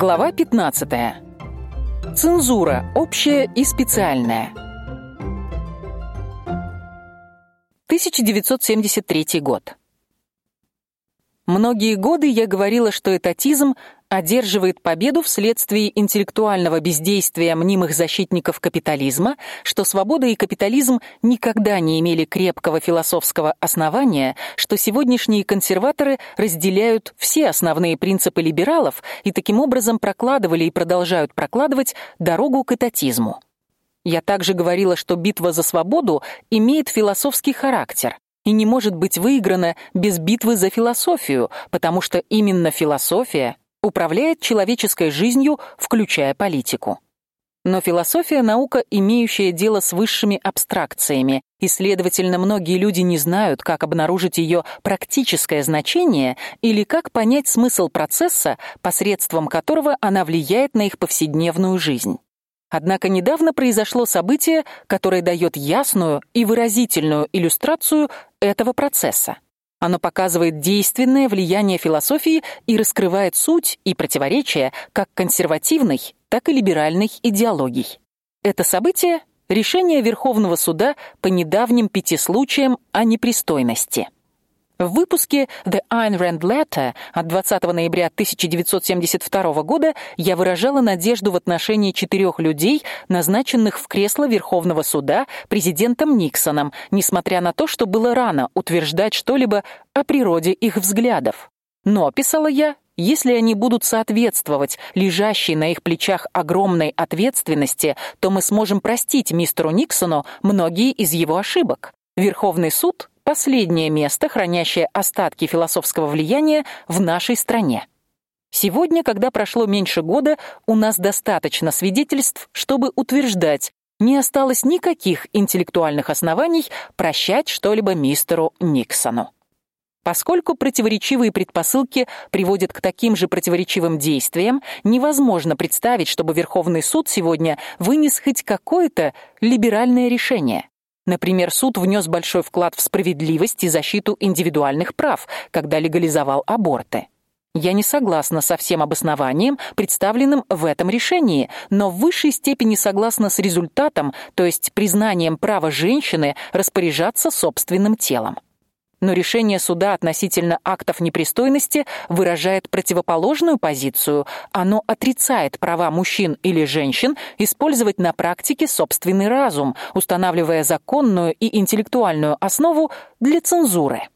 Глава 15. Цензура общая и специальная. 1973 год. Многие годы я говорила, что этатизм одерживает победу вследствие интеллектуального бездействия мнимых защитников капитализма, что свобода и капитализм никогда не имели крепкого философского основания, что сегодняшние консерваторы разделяют все основные принципы либералов и таким образом прокладывали и продолжают прокладывать дорогу к этатизму. Я также говорила, что битва за свободу имеет философский характер и не может быть выиграна без битвы за философию, потому что именно философия управляет человеческой жизнью, включая политику. Но философия наука, имеющая дело с высшими абстракциями, и, следовательно, многие люди не знают, как обнаружить ее практическое значение или как понять смысл процесса, посредством которого она влияет на их повседневную жизнь. Однако недавно произошло событие, которое дает ясную и выразительную иллюстрацию этого процесса. Оно показывает действенное влияние философии и раскрывает суть и противоречия как консервативной, так и либеральной идеологий. Это событие решение Верховного суда по недавним пяти случаям о непристойности. В выпуске The Ayn Rand Letter от 20 ноября 1972 года я выражала надежду в отношении четырех людей, назначенных в кресло Верховного суда президентом Никсоном, несмотря на то, что было рано утверждать что-либо о природе их взглядов. Но, писала я, если они будут соответствовать лежащей на их плечах огромной ответственности, то мы сможем простить мистеру Никсону многие из его ошибок. Верховный суд последнее место, хранящее остатки философского влияния в нашей стране. Сегодня, когда прошло меньше года, у нас достаточно свидетельств, чтобы утверждать, не осталось никаких интеллектуальных оснований прощать что-либо мистеру Никсону. Поскольку противоречивые предпосылки приводят к таким же противоречивым действиям, невозможно представить, чтобы Верховный суд сегодня вынес хоть какое-то либеральное решение. Например, суд внес большой вклад в справедливость и защиту индивидуальных прав, когда легализовал аборты. Я не согласна со всем обоснованием, представленным в этом решении, но в высшей степени согласна с результатом, то есть признанием права женщины распоряжаться собственным телом но решение суда относительно актов непристойности выражает противоположную позицию. Оно отрицает права мужчин или женщин использовать на практике собственный разум, устанавливая законную и интеллектуальную основу для цензуры.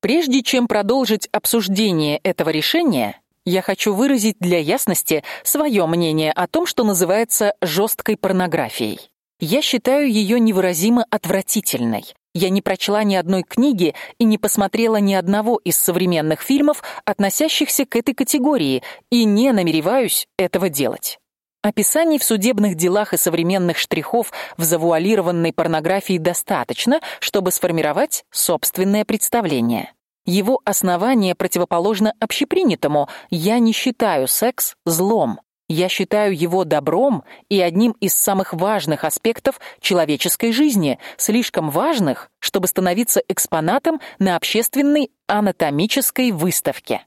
Прежде чем продолжить обсуждение этого решения, я хочу выразить для ясности свое мнение о том, что называется жесткой порнографией. Я считаю ее невыразимо отвратительной. Я не прочла ни одной книги и не посмотрела ни одного из современных фильмов, относящихся к этой категории, и не намереваюсь этого делать. Описаний в судебных делах и современных штрихов в завуалированной порнографии достаточно, чтобы сформировать собственное представление. Его основание противоположно общепринятому. Я не считаю секс злом. Я считаю его добром и одним из самых важных аспектов человеческой жизни, слишком важных, чтобы становиться экспонатом на общественной анатомической выставке.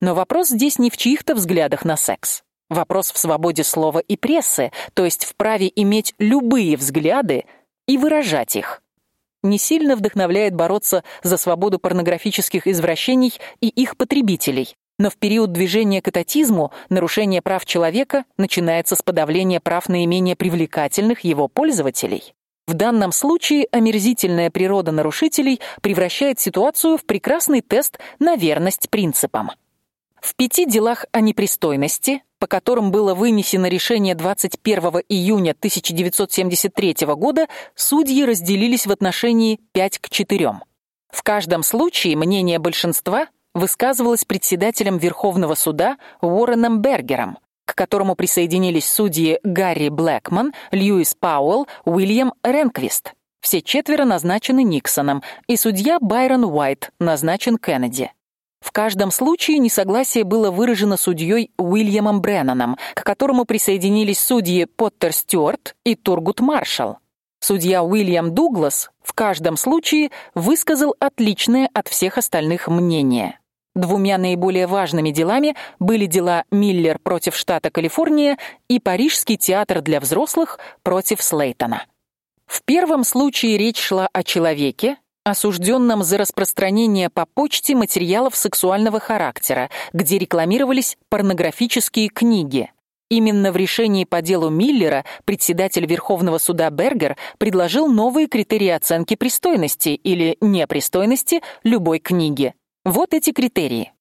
Но вопрос здесь не в чьих-то взглядах на секс. Вопрос в свободе слова и прессы, то есть в праве иметь любые взгляды и выражать их. Не сильно вдохновляет бороться за свободу порнографических извращений и их потребителей, но в период движения к этатизму нарушение прав человека начинается с подавления прав наименее привлекательных его пользователей. В данном случае омерзительная природа нарушителей превращает ситуацию в прекрасный тест на верность принципам. В пяти делах о непристойности, по которым было вынесено решение 21 июня 1973 года, судьи разделились в отношении 5 к 4. В каждом случае мнение большинства высказывалась председателем Верховного суда Уорреном Бергером, к которому присоединились судьи Гарри Блэкман, Льюис Пауэлл, Уильям Ренквист. Все четверо назначены Никсоном, и судья Байрон Уайт назначен Кеннеди. В каждом случае несогласие было выражено судьей Уильямом Бреннаном, к которому присоединились судьи Поттер Стюарт и Тургут Маршалл. Судья Уильям Дуглас в каждом случае высказал отличное от всех остальных мнение. Двумя наиболее важными делами были дела Миллер против штата Калифорния и Парижский театр для взрослых против Слейтона. В первом случае речь шла о человеке, осужденном за распространение по почте материалов сексуального характера, где рекламировались порнографические книги. Именно в решении по делу Миллера председатель Верховного суда Бергер предложил новые критерии оценки пристойности или непристойности любой книги. Вот эти критерии.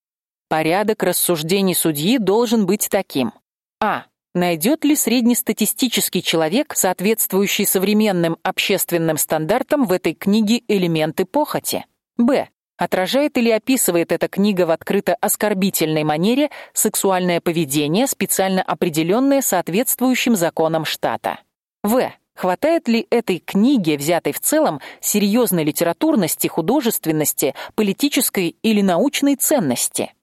Порядок рассуждений судьи должен быть таким: А. Найдет ли среднестатистический человек, соответствующий современным общественным стандартам в этой книге элементы похоти? Б. Отражает или описывает эта книга в открыто оскорбительной манере сексуальное поведение, специально определенное соответствующим законам штата? В. Хватает ли этой книге, взятой в целом, серьезной литературности, художественности, политической или научной ценности?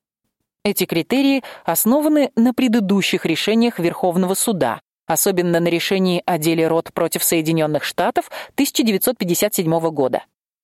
Эти критерии основаны на предыдущих решениях Верховного суда, особенно на решении о деле Рот против Соединенных Штатов 1957 года.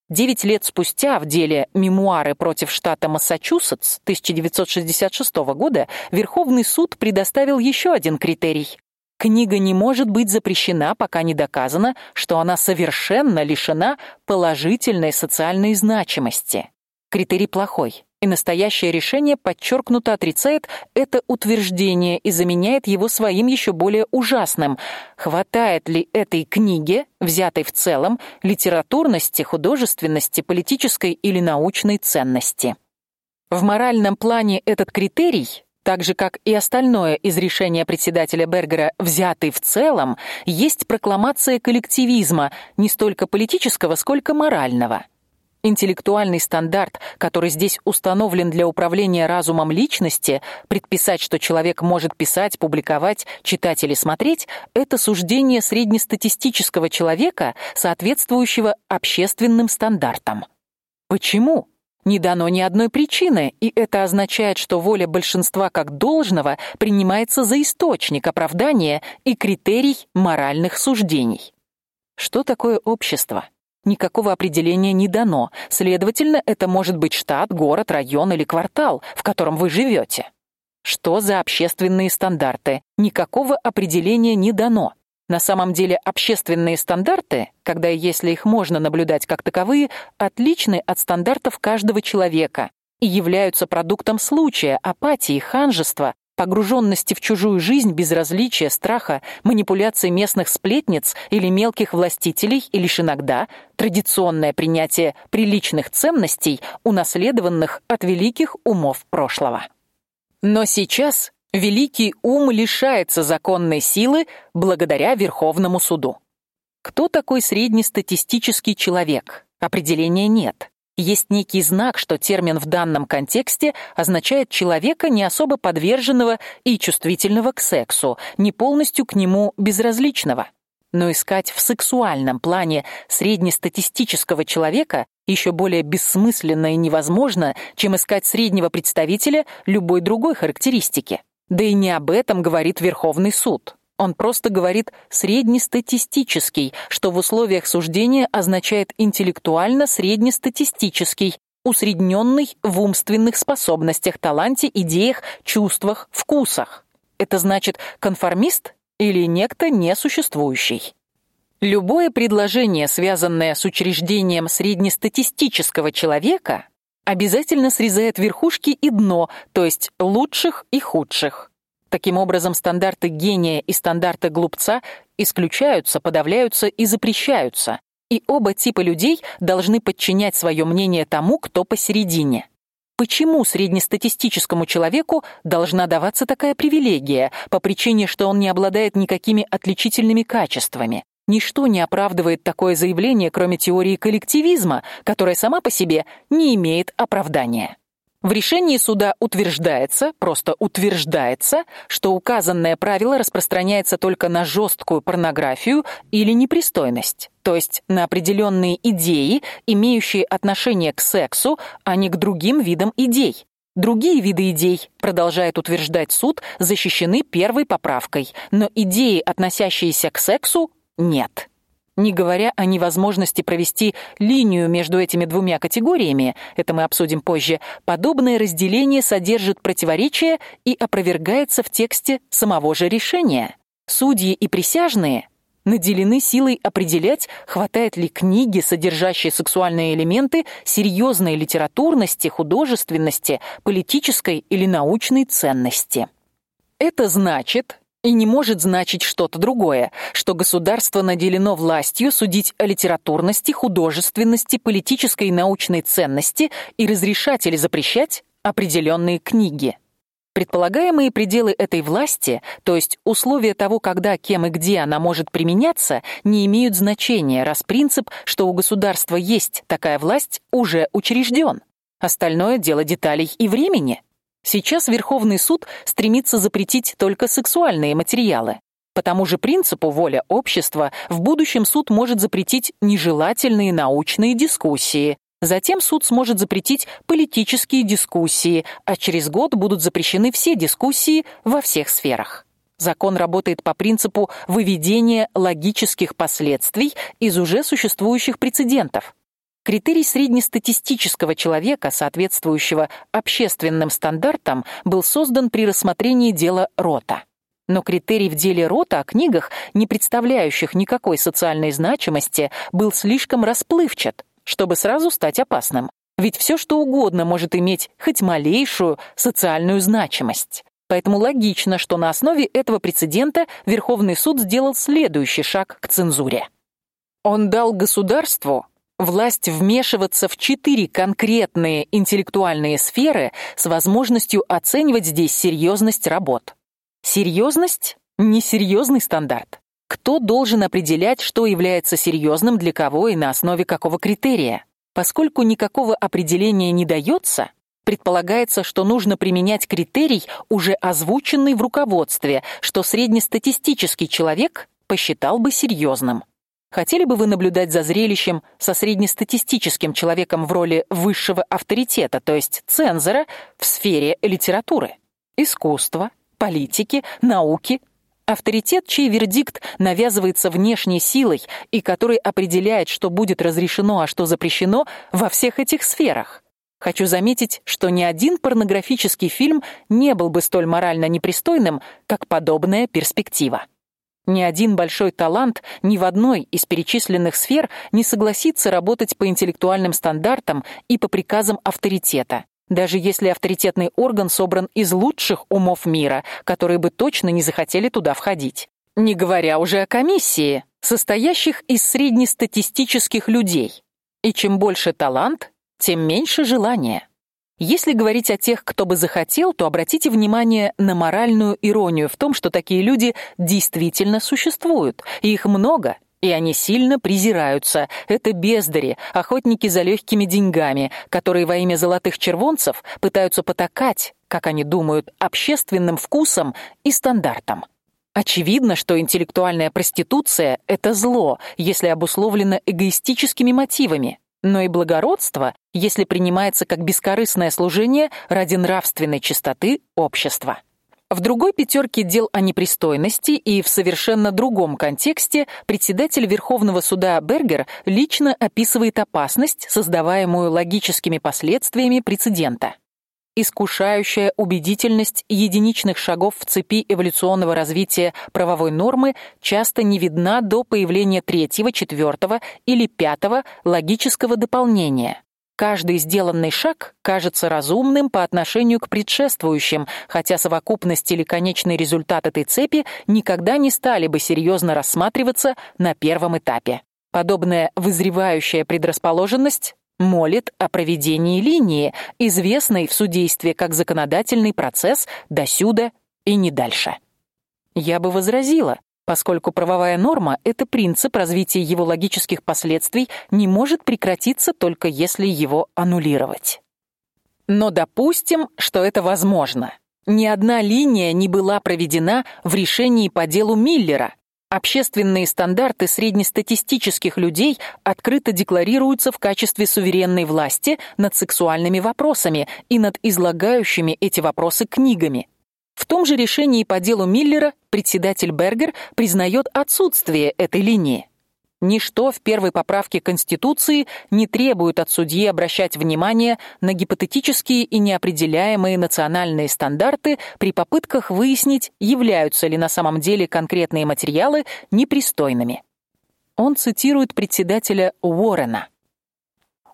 Девять лет спустя в деле Мемуары против штата Массачусетс 1966 года Верховный суд предоставил еще один критерий Книга не может быть запрещена, пока не доказано, что она совершенно лишена положительной социальной значимости. Критерий плохой. И настоящее решение подчеркнуто отрицает это утверждение и заменяет его своим еще более ужасным. Хватает ли этой книге, взятой в целом, литературности, художественности, политической или научной ценности? В моральном плане этот критерий так же как и остальное из решения председателя Бергера, взятый в целом, есть прокламация коллективизма, не столько политического, сколько морального. Интеллектуальный стандарт, который здесь установлен для управления разумом личности, предписать, что человек может писать, публиковать, читать или смотреть, это суждение среднестатистического человека, соответствующего общественным стандартам. Почему? Не дано ни одной причины, и это означает, что воля большинства как должного принимается за источник оправдания и критерий моральных суждений. Что такое общество? Никакого определения не дано. Следовательно, это может быть штат, город, район или квартал, в котором вы живете. Что за общественные стандарты? Никакого определения не дано. На самом деле общественные стандарты, когда и если их можно наблюдать как таковые, отличны от стандартов каждого человека и являются продуктом случая, апатии, ханжества, погруженности в чужую жизнь, безразличия, страха, манипуляции местных сплетниц или мелких властителей, и лишь иногда традиционное принятие приличных ценностей, унаследованных от великих умов прошлого. Но сейчас Великий ум лишается законной силы благодаря Верховному суду. Кто такой среднестатистический человек? Определения нет. Есть некий знак, что термин в данном контексте означает человека не особо подверженного и чувствительного к сексу, не полностью к нему безразличного. Но искать в сексуальном плане среднестатистического человека еще более бессмысленно и невозможно, чем искать среднего представителя любой другой характеристики. Да и не об этом говорит Верховный суд. Он просто говорит среднестатистический, что в условиях суждения означает интеллектуально среднестатистический, усредненный в умственных способностях, таланте, идеях, чувствах, вкусах. Это значит конформист или некто несуществующий. Любое предложение, связанное с учреждением среднестатистического человека, обязательно срезает верхушки и дно, то есть лучших и худших. Таким образом, стандарты гения и стандарты глупца исключаются, подавляются и запрещаются. И оба типа людей должны подчинять свое мнение тому, кто посередине. Почему среднестатистическому человеку должна даваться такая привилегия по причине, что он не обладает никакими отличительными качествами? Ничто не оправдывает такое заявление, кроме теории коллективизма, которая сама по себе не имеет оправдания. В решении суда утверждается, просто утверждается, что указанное правило распространяется только на жесткую порнографию или непристойность, то есть на определенные идеи, имеющие отношение к сексу, а не к другим видам идей. Другие виды идей, продолжает утверждать суд, защищены первой поправкой, но идеи, относящиеся к сексу, нет. Не говоря о невозможности провести линию между этими двумя категориями, это мы обсудим позже, подобное разделение содержит противоречия и опровергается в тексте самого же решения. Судьи и присяжные наделены силой определять, хватает ли книги, содержащие сексуальные элементы, серьезной литературности, художественности, политической или научной ценности. Это значит, и не может значить что-то другое, что государство наделено властью судить о литературности, художественности, политической и научной ценности и разрешать или запрещать определенные книги. Предполагаемые пределы этой власти, то есть условия того, когда, кем и где она может применяться, не имеют значения, раз принцип, что у государства есть такая власть, уже учрежден. Остальное дело деталей и времени. Сейчас Верховный суд стремится запретить только сексуальные материалы. По тому же принципу воля общества в будущем суд может запретить нежелательные научные дискуссии, Затем суд сможет запретить политические дискуссии, а через год будут запрещены все дискуссии во всех сферах. Закон работает по принципу выведения логических последствий из уже существующих прецедентов. Критерий среднестатистического человека, соответствующего общественным стандартам, был создан при рассмотрении дела Рота. Но критерий в деле Рота о книгах, не представляющих никакой социальной значимости, был слишком расплывчат, чтобы сразу стать опасным. Ведь все, что угодно может иметь хоть малейшую социальную значимость. Поэтому логично, что на основе этого прецедента Верховный суд сделал следующий шаг к цензуре. Он дал государству власть вмешиваться в четыре конкретные интеллектуальные сферы с возможностью оценивать здесь серьезность работ. Серьезность — несерьезный стандарт. Кто должен определять, что является серьезным для кого и на основе какого критерия? Поскольку никакого определения не дается, предполагается, что нужно применять критерий, уже озвученный в руководстве, что среднестатистический человек посчитал бы серьезным. Хотели бы вы наблюдать за зрелищем со среднестатистическим человеком в роли высшего авторитета, то есть цензора в сфере литературы, искусства, политики, науки, Авторитет, чей вердикт навязывается внешней силой и который определяет, что будет разрешено, а что запрещено во всех этих сферах. Хочу заметить, что ни один порнографический фильм не был бы столь морально непристойным, как подобная перспектива. Ни один большой талант ни в одной из перечисленных сфер не согласится работать по интеллектуальным стандартам и по приказам авторитета даже если авторитетный орган собран из лучших умов мира, которые бы точно не захотели туда входить. Не говоря уже о комиссии, состоящих из среднестатистических людей. И чем больше талант, тем меньше желания. Если говорить о тех, кто бы захотел, то обратите внимание на моральную иронию в том, что такие люди действительно существуют, и их много, и они сильно презираются. Это бездари, охотники за легкими деньгами, которые во имя золотых червонцев пытаются потакать, как они думают, общественным вкусом и стандартам. Очевидно, что интеллектуальная проституция это зло, если обусловлено эгоистическими мотивами, но и благородство, если принимается как бескорыстное служение ради нравственной чистоты общества. В другой пятерке дел о непристойности и в совершенно другом контексте председатель Верховного суда Бергер лично описывает опасность, создаваемую логическими последствиями прецедента. Искушающая убедительность единичных шагов в цепи эволюционного развития правовой нормы часто не видна до появления третьего, четвертого или пятого логического дополнения. Каждый сделанный шаг кажется разумным по отношению к предшествующим, хотя совокупность или конечный результат этой цепи никогда не стали бы серьезно рассматриваться на первом этапе. Подобная вызревающая предрасположенность молит о проведении линии, известной в судействе как законодательный процесс досюда и не дальше. Я бы возразила, поскольку правовая норма это принцип развития его логических последствий не может прекратиться только если его аннулировать. Но допустим, что это возможно. Ни одна линия не была проведена в решении по делу Миллера. Общественные стандарты среднестатистических людей открыто декларируются в качестве суверенной власти над сексуальными вопросами и над излагающими эти вопросы книгами. В том же решении по делу Миллера председатель Бергер признает отсутствие этой линии. Ничто в первой поправке Конституции не требует от судьи обращать внимание на гипотетические и неопределяемые национальные стандарты при попытках выяснить, являются ли на самом деле конкретные материалы непристойными. Он цитирует председателя Уоррена.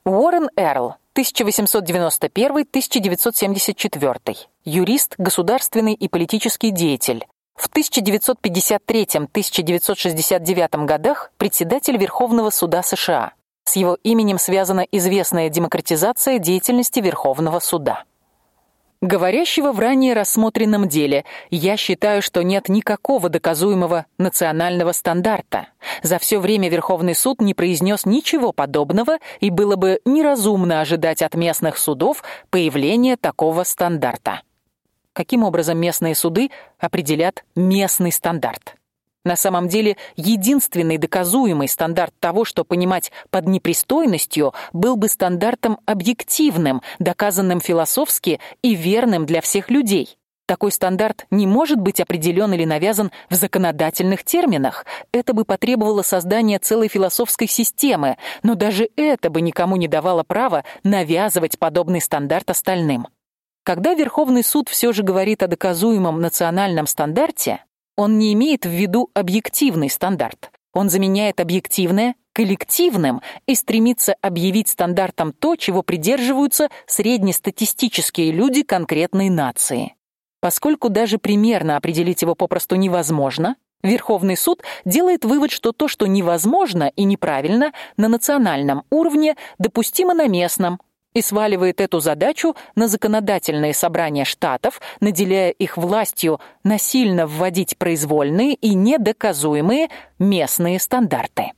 Уоррен Эрл, 1891-1974, юрист, государственный и политический деятель, в 1953-1969 годах председатель Верховного суда США. С его именем связана известная демократизация деятельности Верховного суда. Говорящего в ранее рассмотренном деле, я считаю, что нет никакого доказуемого национального стандарта. За все время Верховный суд не произнес ничего подобного, и было бы неразумно ожидать от местных судов появления такого стандарта каким образом местные суды определят местный стандарт. На самом деле, единственный доказуемый стандарт того, что понимать под непристойностью, был бы стандартом объективным, доказанным философски и верным для всех людей. Такой стандарт не может быть определен или навязан в законодательных терминах. Это бы потребовало создания целой философской системы, но даже это бы никому не давало права навязывать подобный стандарт остальным. Когда Верховный суд все же говорит о доказуемом национальном стандарте, он не имеет в виду объективный стандарт. Он заменяет объективное коллективным и стремится объявить стандартом то, чего придерживаются среднестатистические люди конкретной нации. Поскольку даже примерно определить его попросту невозможно, Верховный суд делает вывод, что то, что невозможно и неправильно на национальном уровне, допустимо на местном, и сваливает эту задачу на законодательные собрания штатов, наделяя их властью насильно вводить произвольные и недоказуемые местные стандарты.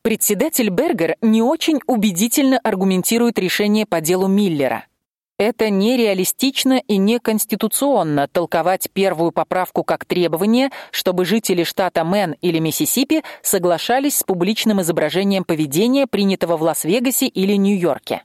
Председатель Бергер не очень убедительно аргументирует решение по делу Миллера. Это нереалистично и неконституционно толковать первую поправку как требование, чтобы жители штата Мэн или Миссисипи соглашались с публичным изображением поведения, принятого в Лас-Вегасе или Нью-Йорке.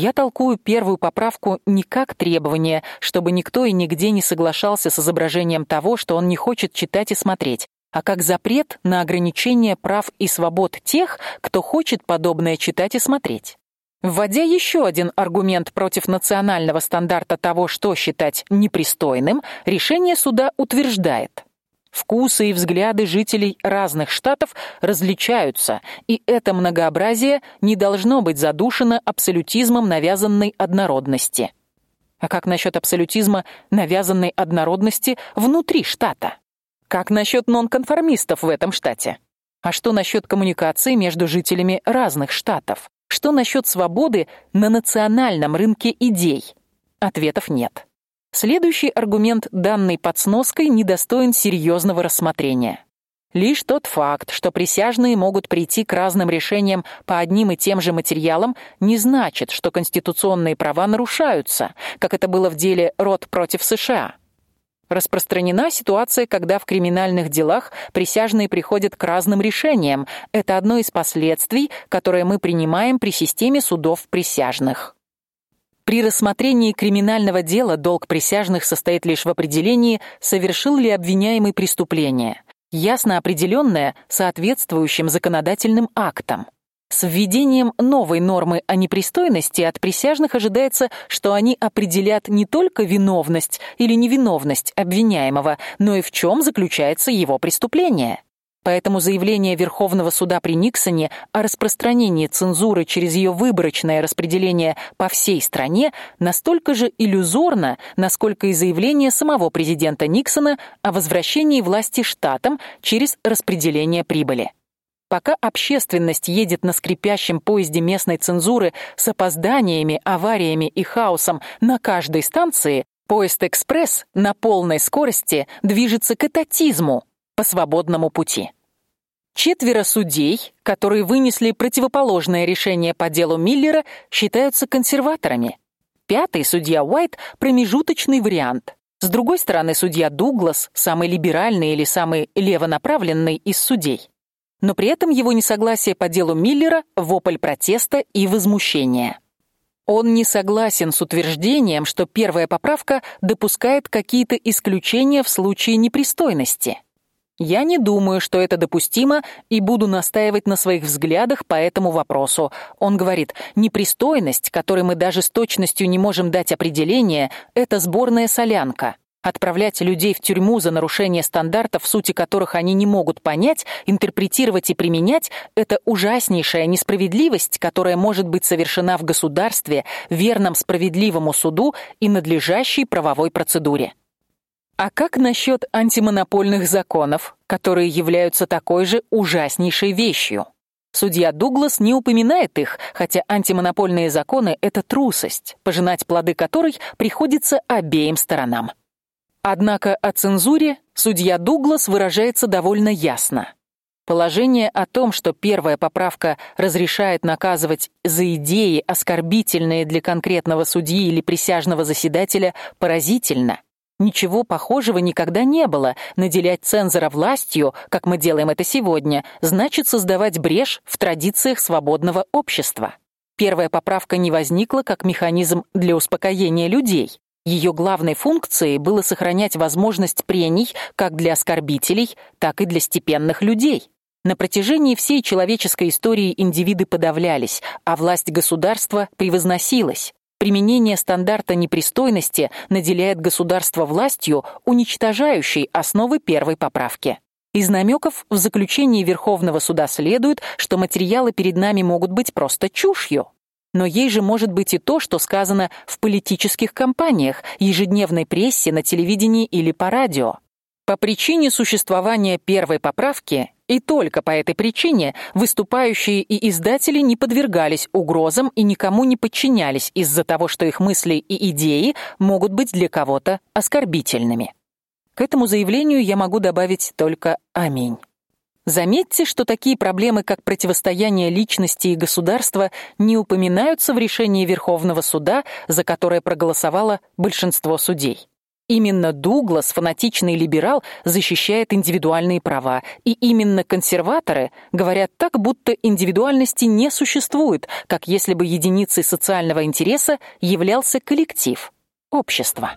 Я толкую первую поправку не как требование, чтобы никто и нигде не соглашался с изображением того, что он не хочет читать и смотреть, а как запрет на ограничение прав и свобод тех, кто хочет подобное читать и смотреть. Вводя еще один аргумент против национального стандарта того, что считать непристойным, решение суда утверждает: Вкусы и взгляды жителей разных штатов различаются, и это многообразие не должно быть задушено абсолютизмом навязанной однородности. А как насчет абсолютизма навязанной однородности внутри штата? Как насчет нонконформистов в этом штате? А что насчет коммуникации между жителями разных штатов? Что насчет свободы на национальном рынке идей? Ответов нет. Следующий аргумент данной под сноской недостоин серьезного рассмотрения. Лишь тот факт, что присяжные могут прийти к разным решениям по одним и тем же материалам, не значит, что конституционные права нарушаются, как это было в деле Рот против США. Распространена ситуация, когда в криминальных делах присяжные приходят к разным решениям. Это одно из последствий, которые мы принимаем при системе судов присяжных. При рассмотрении криминального дела долг присяжных состоит лишь в определении, совершил ли обвиняемый преступление, ясно определенное соответствующим законодательным актом. С введением новой нормы о непристойности от присяжных ожидается, что они определят не только виновность или невиновность обвиняемого, но и в чем заключается его преступление. Поэтому заявление Верховного суда при Никсоне о распространении цензуры через ее выборочное распределение по всей стране настолько же иллюзорно, насколько и заявление самого президента Никсона о возвращении власти штатам через распределение прибыли. Пока общественность едет на скрипящем поезде местной цензуры с опозданиями, авариями и хаосом на каждой станции, поезд экспресс на полной скорости движется к этатизму по свободному пути. Четверо судей, которые вынесли противоположное решение по делу Миллера, считаются консерваторами. Пятый судья Уайт промежуточный вариант. С другой стороны, судья Дуглас самый либеральный или самый левонаправленный из судей. Но при этом его несогласие по делу Миллера вопль протеста и возмущения. Он не согласен с утверждением, что первая поправка допускает какие-то исключения в случае непристойности. Я не думаю, что это допустимо, и буду настаивать на своих взглядах по этому вопросу. Он говорит: "Непристойность, которой мы даже с точностью не можем дать определение, это сборная солянка. Отправлять людей в тюрьму за нарушение стандартов, сути которых они не могут понять, интерпретировать и применять это ужаснейшая несправедливость, которая может быть совершена в государстве, верном справедливому суду и надлежащей правовой процедуре. А как насчет антимонопольных законов, которые являются такой же ужаснейшей вещью? Судья Дуглас не упоминает их, хотя антимонопольные законы это трусость, пожинать плоды которой приходится обеим сторонам. Однако о цензуре судья Дуглас выражается довольно ясно. Положение о том, что первая поправка разрешает наказывать за идеи оскорбительные для конкретного судьи или присяжного заседателя, поразительно. Ничего похожего никогда не было. Наделять цензора властью, как мы делаем это сегодня, значит создавать брешь в традициях свободного общества. Первая поправка не возникла как механизм для успокоения людей. Ее главной функцией было сохранять возможность прений как для оскорбителей, так и для степенных людей. На протяжении всей человеческой истории индивиды подавлялись, а власть государства превозносилась. Применение стандарта непристойности наделяет государство властью, уничтожающей основы первой поправки. Из намеков в заключении Верховного суда следует, что материалы перед нами могут быть просто чушью. Но ей же может быть и то, что сказано в политических кампаниях, ежедневной прессе, на телевидении или по радио. По причине существования первой поправки и только по этой причине выступающие и издатели не подвергались угрозам и никому не подчинялись из-за того, что их мысли и идеи могут быть для кого-то оскорбительными. К этому заявлению я могу добавить только аминь. Заметьте, что такие проблемы, как противостояние личности и государства, не упоминаются в решении Верховного суда, за которое проголосовало большинство судей. Именно Дуглас, фанатичный либерал, защищает индивидуальные права, и именно консерваторы говорят так, будто индивидуальности не существует, как если бы единицей социального интереса являлся коллектив общество.